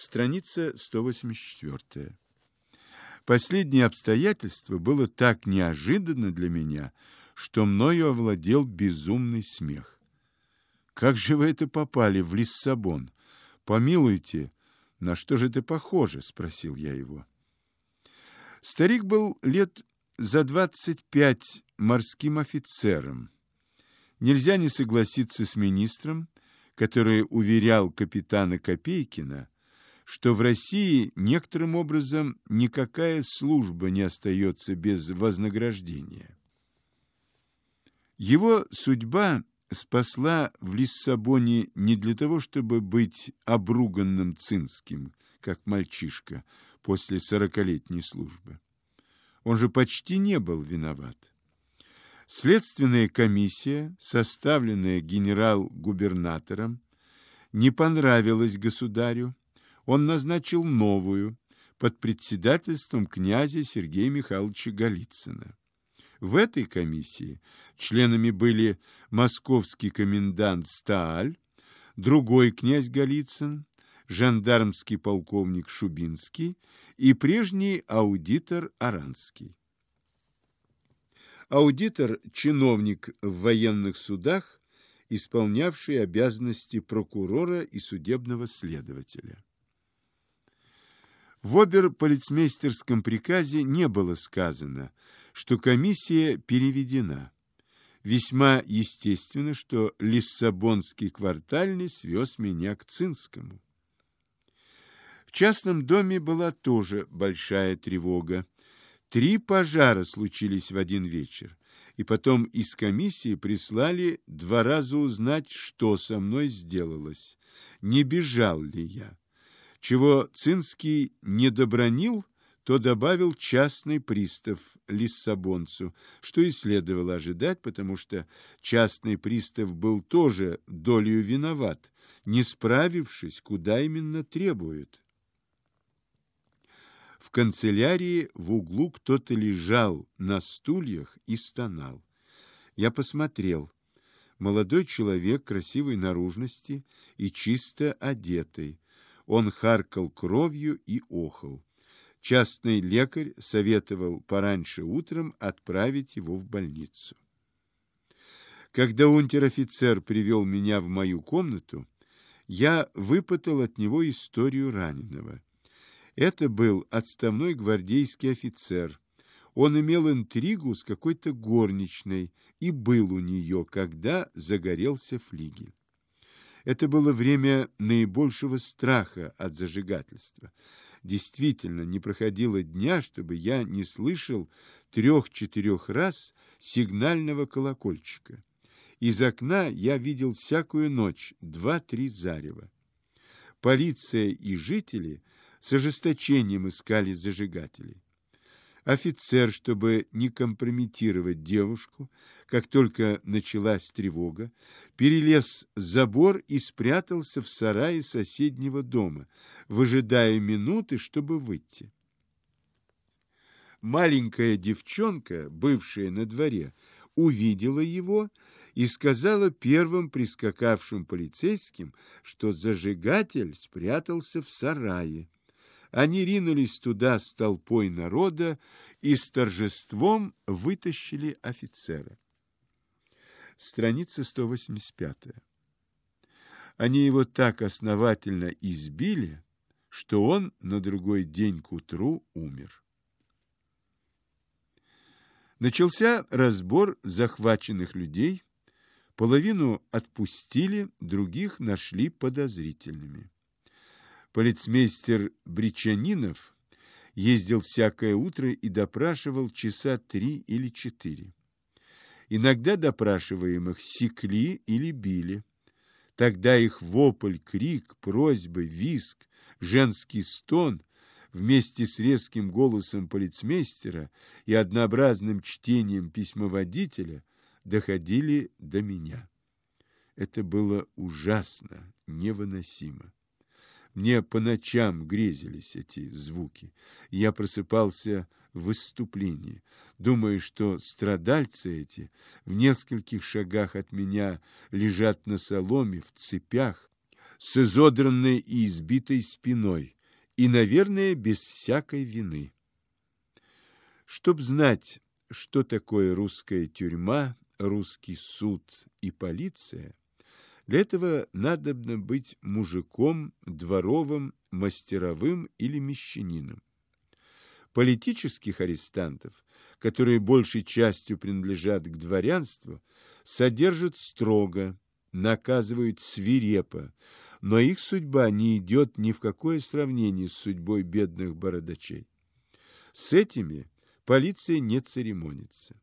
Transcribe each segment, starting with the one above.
Страница 184. Последнее обстоятельство было так неожиданно для меня, что мною овладел безумный смех. «Как же вы это попали в Лиссабон? Помилуйте, на что же это похоже?» — спросил я его. Старик был лет за двадцать пять морским офицером. Нельзя не согласиться с министром, который уверял капитана Копейкина, что в России некоторым образом никакая служба не остается без вознаграждения. Его судьба спасла в Лиссабоне не для того, чтобы быть обруганным цинским, как мальчишка после сорокалетней службы. Он же почти не был виноват. Следственная комиссия, составленная генерал-губернатором, не понравилась государю, он назначил новую под председательством князя Сергея Михайловича Голицына. В этой комиссии членами были московский комендант Стааль, другой князь Голицын, жандармский полковник Шубинский и прежний аудитор Аранский. Аудитор – чиновник в военных судах, исполнявший обязанности прокурора и судебного следователя. В обер-полицмейстерском приказе не было сказано, что комиссия переведена. Весьма естественно, что Лиссабонский квартальный свез меня к Цинскому. В частном доме была тоже большая тревога. Три пожара случились в один вечер, и потом из комиссии прислали два раза узнать, что со мной сделалось, не бежал ли я. Чего Цинский не добронил, то добавил частный пристав Лиссабонцу, что и следовало ожидать, потому что частный пристав был тоже долею виноват, не справившись, куда именно требует. В канцелярии в углу кто-то лежал на стульях и стонал. Я посмотрел. Молодой человек красивой наружности и чисто одетый. Он харкал кровью и охал. Частный лекарь советовал пораньше утром отправить его в больницу. Когда унтер-офицер привел меня в мою комнату, я выпытал от него историю раненого. Это был отставной гвардейский офицер. Он имел интригу с какой-то горничной и был у нее, когда загорелся флигель. Это было время наибольшего страха от зажигательства. Действительно, не проходило дня, чтобы я не слышал трех-четырех раз сигнального колокольчика. Из окна я видел всякую ночь два-три зарева. Полиция и жители с ожесточением искали зажигателей. Офицер, чтобы не компрометировать девушку, как только началась тревога, перелез забор и спрятался в сарае соседнего дома, выжидая минуты, чтобы выйти. Маленькая девчонка, бывшая на дворе, увидела его и сказала первым прискакавшим полицейским, что зажигатель спрятался в сарае. Они ринулись туда с толпой народа и с торжеством вытащили офицера. Страница 185. Они его так основательно избили, что он на другой день к утру умер. Начался разбор захваченных людей, половину отпустили, других нашли подозрительными. Полицмейстер Бричанинов ездил всякое утро и допрашивал часа три или четыре. Иногда допрашиваемых секли или били. Тогда их вопль, крик, просьбы, виск, женский стон вместе с резким голосом полицмейстера и однообразным чтением письмоводителя доходили до меня. Это было ужасно, невыносимо. Мне по ночам грезились эти звуки. Я просыпался в выступлении, думая, что страдальцы эти в нескольких шагах от меня лежат на соломе, в цепях, с изодранной и избитой спиной, и, наверное, без всякой вины. Чтоб знать, что такое русская тюрьма, русский суд и полиция, для этого надобно быть мужиком, дворовым, мастеровым или мещанином. Политических арестантов, которые большей частью принадлежат к дворянству, содержат строго, наказывают свирепо, но их судьба не идет ни в какое сравнение с судьбой бедных бородачей. С этими полиция не церемонится.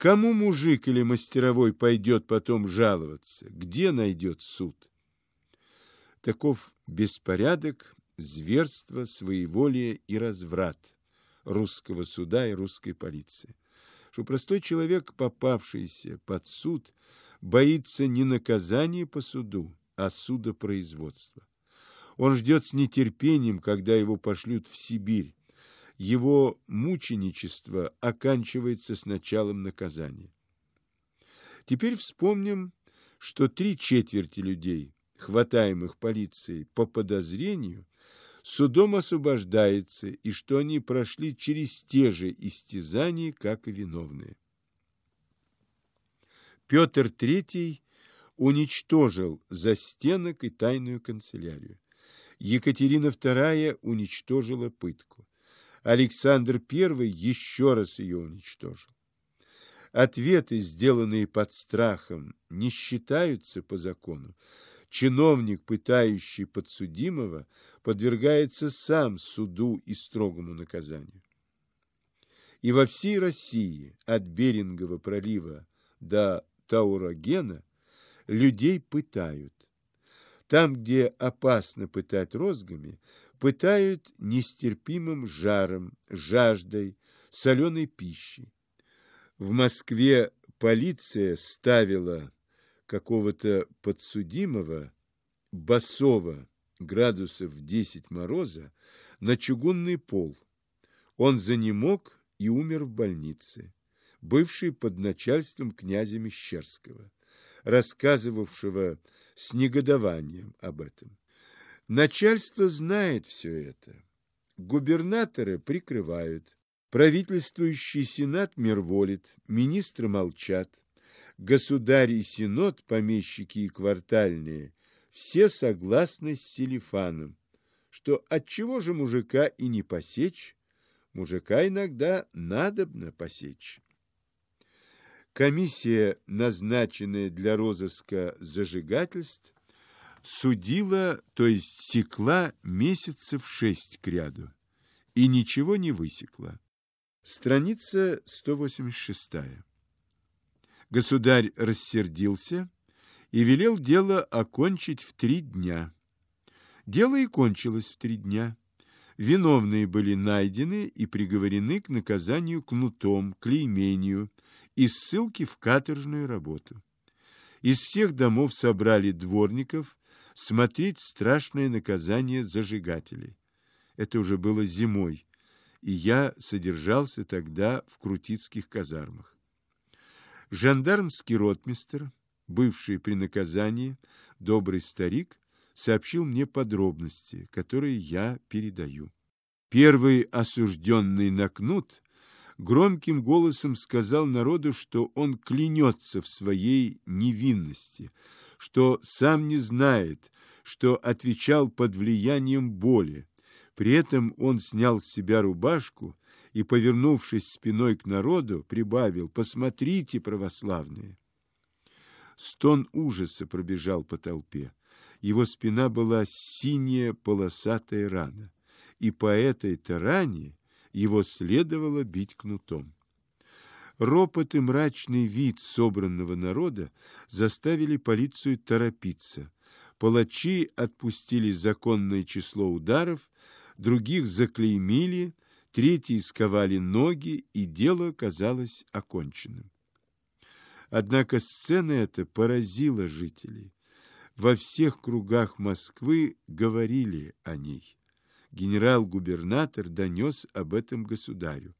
Кому мужик или мастеровой пойдет потом жаловаться? Где найдет суд? Таков беспорядок, зверство, своеволие и разврат русского суда и русской полиции. Что простой человек, попавшийся под суд, боится не наказания по суду, а судопроизводства. Он ждет с нетерпением, когда его пошлют в Сибирь. Его мученичество оканчивается с началом наказания. Теперь вспомним, что три четверти людей, хватаемых полицией по подозрению, судом освобождается, и что они прошли через те же истязания, как и виновные. Петр III уничтожил застенок и тайную канцелярию. Екатерина II уничтожила пытку. Александр I еще раз ее уничтожил. Ответы, сделанные под страхом, не считаются по закону. Чиновник, пытающий подсудимого, подвергается сам суду и строгому наказанию. И во всей России, от Берингового пролива до Таурогена людей пытают. Там, где опасно пытать розгами, пытают нестерпимым жаром, жаждой, соленой пищей. В Москве полиция ставила какого-то подсудимого, басова, градусов 10 мороза, на чугунный пол. Он занемог и умер в больнице бывший под начальством князя Мещерского, рассказывавшего с негодованием об этом. Начальство знает все это. Губернаторы прикрывают. Правительствующий сенат мирволит, министры молчат. Государь и сенат, помещики и квартальные, все согласны с Селифаном, что от чего же мужика и не посечь, мужика иногда надобно посечь. Комиссия, назначенная для розыска зажигательств, судила, то есть секла месяцев шесть к ряду, и ничего не высекла. Страница 186. Государь рассердился и велел дело окончить в три дня. Дело и кончилось в три дня. Виновные были найдены и приговорены к наказанию кнутом, клеймению, и ссылки в каторжную работу. Из всех домов собрали дворников смотреть страшное наказание зажигателей. Это уже было зимой, и я содержался тогда в крутицких казармах. Жандармский ротмистр, бывший при наказании, добрый старик, сообщил мне подробности, которые я передаю. Первый осужденный на кнут громким голосом сказал народу, что он клянется в своей невинности, что сам не знает, что отвечал под влиянием боли. При этом он снял с себя рубашку и, повернувшись спиной к народу, прибавил «Посмотрите, православные!». Стон ужаса пробежал по толпе. Его спина была синяя полосатая рана, и по этой-то ране его следовало бить кнутом. Ропот и мрачный вид собранного народа заставили полицию торопиться. Палачи отпустили законное число ударов, других заклеймили, третьи сковали ноги, и дело казалось оконченным. Однако сцена эта поразила жителей. Во всех кругах Москвы говорили о ней генерал-губернатор донес об этом государю.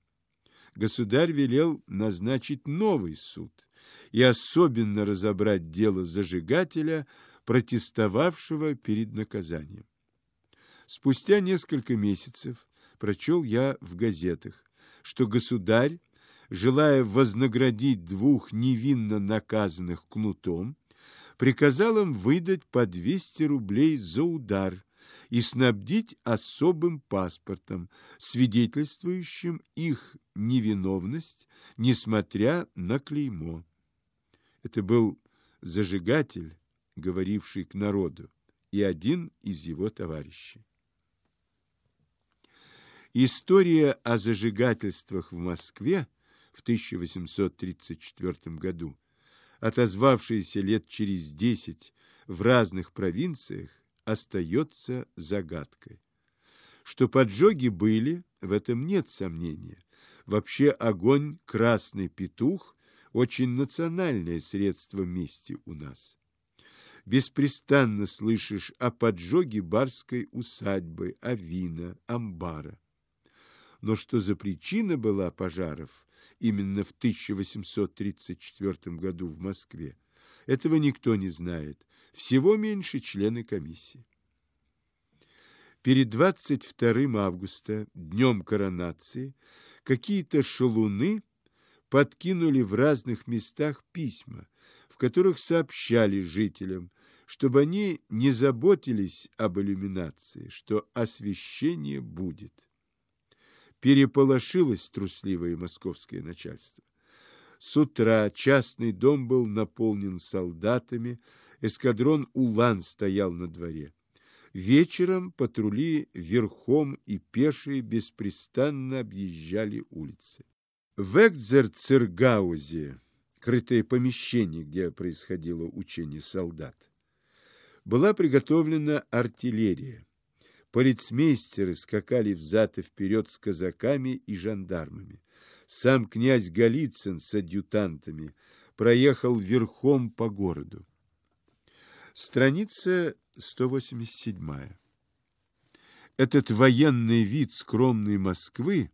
Государь велел назначить новый суд и особенно разобрать дело зажигателя, протестовавшего перед наказанием. Спустя несколько месяцев прочел я в газетах, что государь, желая вознаградить двух невинно наказанных кнутом, приказал им выдать по 200 рублей за удар и снабдить особым паспортом, свидетельствующим их невиновность, несмотря на клеймо. Это был зажигатель, говоривший к народу, и один из его товарищей. История о зажигательствах в Москве в 1834 году, отозвавшаяся лет через десять в разных провинциях, остается загадкой. Что поджоги были, в этом нет сомнения. Вообще огонь «Красный петух» очень национальное средство мести у нас. Беспрестанно слышишь о поджоге барской усадьбы, авина, амбара. Но что за причина была пожаров именно в 1834 году в Москве, этого никто не знает, всего меньше члены комиссии. Перед 22 августа, днем коронации, какие-то шалуны подкинули в разных местах письма, которых сообщали жителям, чтобы они не заботились об иллюминации, что освещение будет. Переполошилось трусливое московское начальство. С утра частный дом был наполнен солдатами, эскадрон «Улан» стоял на дворе. Вечером патрули верхом и пешие беспрестанно объезжали улицы. В Экзерцергаузе, крытое помещение, где происходило учение солдат, была приготовлена артиллерия. Полицмейстеры скакали взад и вперед с казаками и жандармами. Сам князь Голицын с адъютантами проехал верхом по городу. Страница 187. Этот военный вид скромной Москвы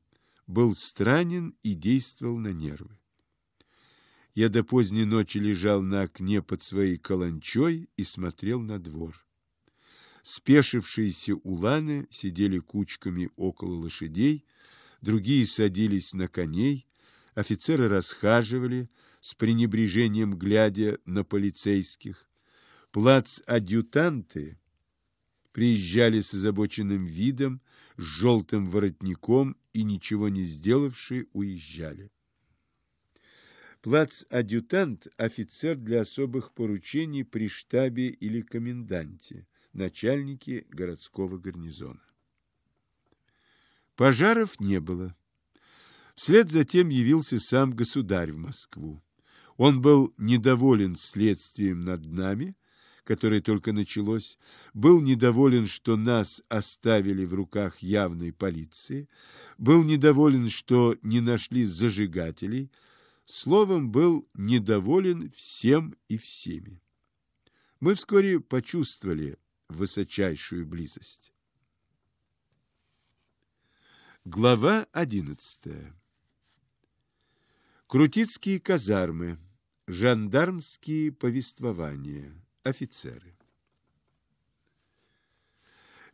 был странен и действовал на нервы. Я до поздней ночи лежал на окне под своей каланчой и смотрел на двор. Спешившиеся уланы сидели кучками около лошадей, другие садились на коней, офицеры расхаживали, с пренебрежением глядя на полицейских. Плац-адъютанты приезжали с озабоченным видом, с желтым воротником и, ничего не сделавшие, уезжали. Плац-адъютант – офицер для особых поручений при штабе или коменданте, начальнике городского гарнизона. Пожаров не было. Вслед за тем явился сам государь в Москву. Он был недоволен следствием над нами, которое только началось, был недоволен, что нас оставили в руках явной полиции, был недоволен, что не нашли зажигателей, словом, был недоволен всем и всеми. Мы вскоре почувствовали высочайшую близость. Глава одиннадцатая Крутицкие казармы, жандармские повествования – офицеры.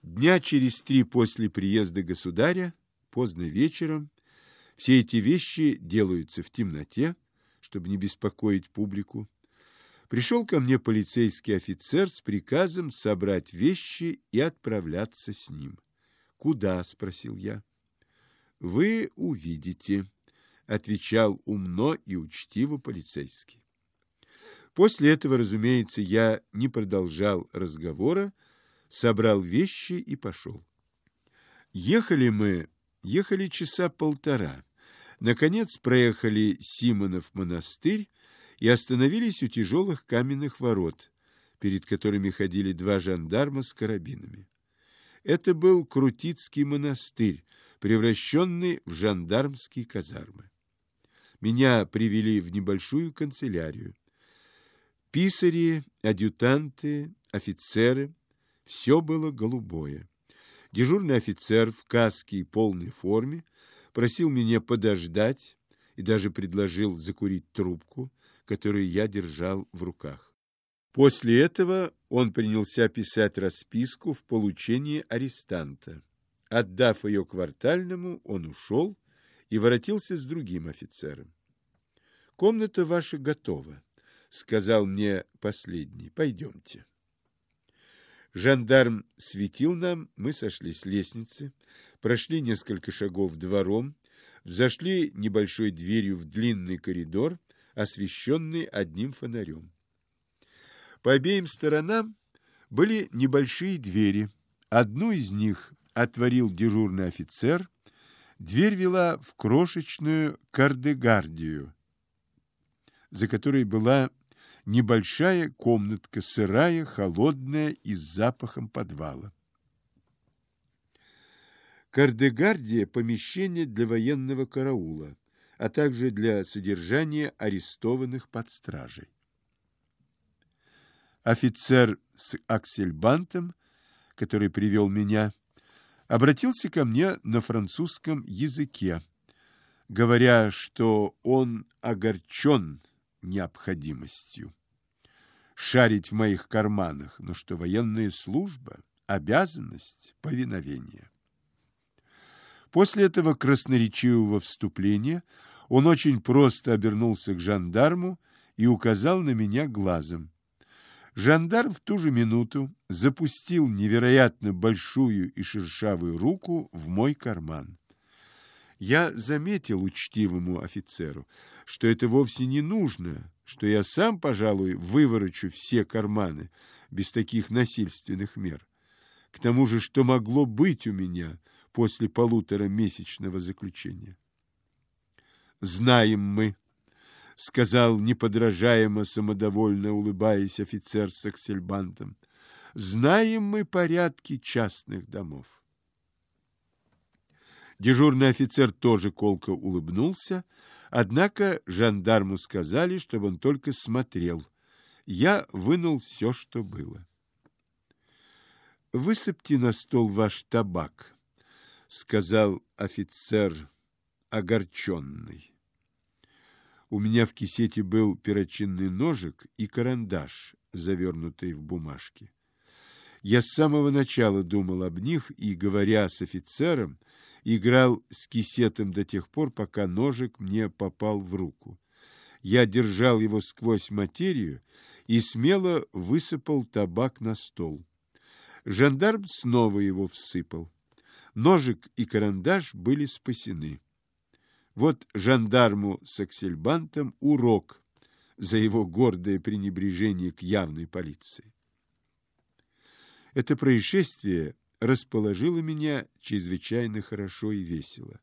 Дня через три после приезда государя, поздно вечером, все эти вещи делаются в темноте, чтобы не беспокоить публику. Пришел ко мне полицейский офицер с приказом собрать вещи и отправляться с ним. «Куда?» — спросил я. «Вы увидите», — отвечал умно и учтиво полицейский. После этого, разумеется, я не продолжал разговора, собрал вещи и пошел. Ехали мы, ехали часа полтора. Наконец проехали Симонов монастырь и остановились у тяжелых каменных ворот, перед которыми ходили два жандарма с карабинами. Это был Крутицкий монастырь, превращенный в жандармские казармы. Меня привели в небольшую канцелярию. Писари, адъютанты, офицеры – все было голубое. Дежурный офицер в каске и полной форме просил меня подождать и даже предложил закурить трубку, которую я держал в руках. После этого он принялся писать расписку в получении арестанта. Отдав ее квартальному, он ушел и воротился с другим офицером. «Комната ваша готова», — сказал мне последний. «Пойдемте». Жандарм светил нам, мы сошли с лестницы, прошли несколько шагов двором, взошли небольшой дверью в длинный коридор, освещенный одним фонарем. По обеим сторонам были небольшие двери. Одну из них отворил дежурный офицер. Дверь вела в крошечную кардегардию, за которой была небольшая комнатка, сырая, холодная и с запахом подвала. Кардегардия – помещение для военного караула, а также для содержания арестованных под стражей. Офицер с аксельбантом, который привел меня, обратился ко мне на французском языке, говоря, что он огорчен необходимостью шарить в моих карманах, но что военная служба – обязанность повиновения. После этого красноречивого вступления он очень просто обернулся к жандарму и указал на меня глазом. Жандарм в ту же минуту запустил невероятно большую и шершавую руку в мой карман. Я заметил учтивому офицеру, что это вовсе не нужно, что я сам, пожалуй, выворочу все карманы без таких насильственных мер. К тому же, что могло быть у меня после полутора месячного заключения. Знаем мы, — сказал неподражаемо самодовольно улыбаясь офицер с аксельбантом. — Знаем мы порядки частных домов. Дежурный офицер тоже колко улыбнулся, однако жандарму сказали, чтобы он только смотрел. Я вынул все, что было. «Высыпьте на стол ваш табак», — сказал офицер огорченный. У меня в кисете был перочинный ножик и карандаш, завернутый в бумажке. Я с самого начала думал об них и, говоря с офицером, играл с кисетом до тех пор, пока ножик мне попал в руку. Я держал его сквозь материю и смело высыпал табак на стол. Жандарм снова его всыпал. Ножик и карандаш были спасены. Вот жандарму с аксельбантом урок за его гордое пренебрежение к явной полиции. Это происшествие расположило меня чрезвычайно хорошо и весело.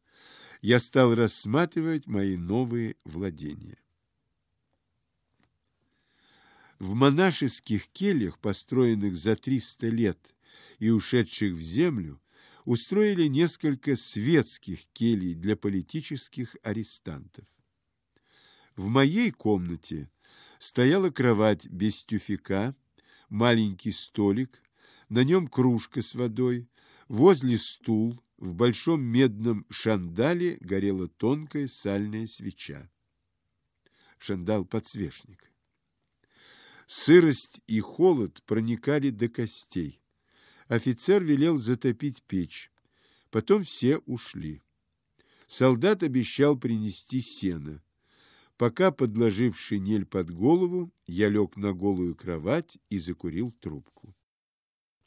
Я стал рассматривать мои новые владения. В монашеских кельях, построенных за 300 лет и ушедших в землю, устроили несколько светских келий для политических арестантов. В моей комнате стояла кровать без тюфяка, маленький столик, на нем кружка с водой, возле стул, в большом медном шандале горела тонкая сальная свеча. Шандал-подсвечник. Сырость и холод проникали до костей. Офицер велел затопить печь. Потом все ушли. Солдат обещал принести сено. Пока, подложив шинель под голову, я лег на голую кровать и закурил трубку.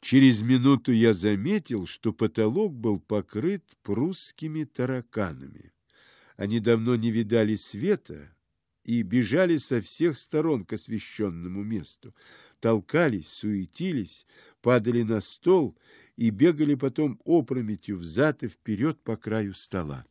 Через минуту я заметил, что потолок был покрыт прусскими тараканами. Они давно не видали света, и бежали со всех сторон к освещенному месту, толкались, суетились, падали на стол и бегали потом опрометью взад и вперед по краю стола.